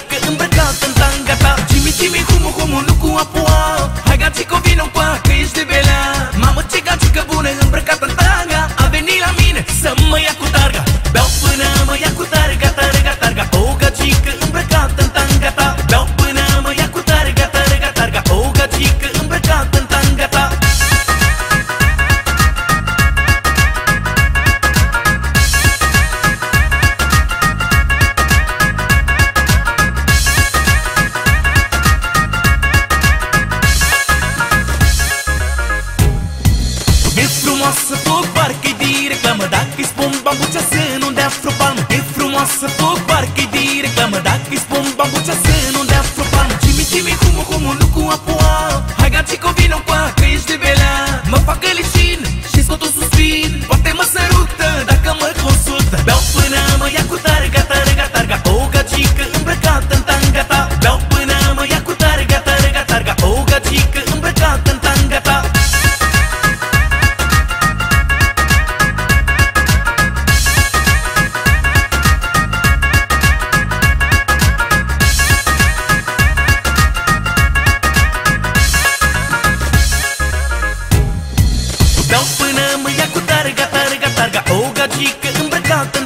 Adică îmbrăcat în tanga ta Cimi, cimi, humu, humu, nu cu apuac Hai gati cu frumoasă foc, parcă-i de reclamă. Dacă-i spun bambucea să nu dea vreo palmă. E frumoasă foc, parcă-i de reclamă. Dacă-i spun bambucea să nu dea vreo palmă. Jimmy, Jimmy, humu, nu cu apă Beau până mă ia cu targa, targa, targa O gagică îmbrăcată